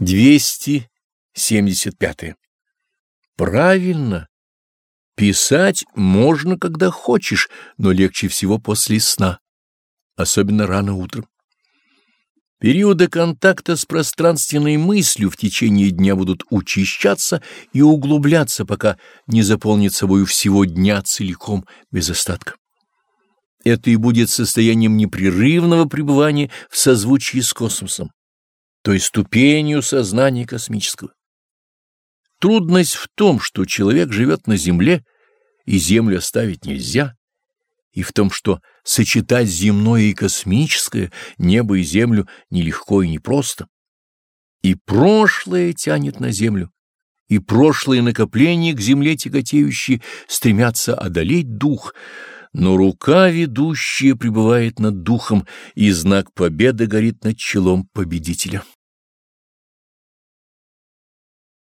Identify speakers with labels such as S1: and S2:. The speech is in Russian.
S1: 275. Правильно. Писать можно, когда хочешь, но легче всего после сна, особенно рано утром. Периоды контакта с пространственной мыслью в течение дня будут учащаться и углубляться, пока не заполнит собою всего дня целиком, без остатка. Это и будет состоянием непрерывного пребывания в созвучии с космосом той ступенью сознания космического. Трудность в том, что человек живет на Земле, и Землю оставить нельзя, и в том, что сочетать земное и космическое, небо и Землю нелегко и непросто. И прошлое тянет на Землю, и прошлые накопления к Земле тяготеющие стремятся одолеть дух — но рука ведущая пребывает над духом, и знак победы горит над челом победителя.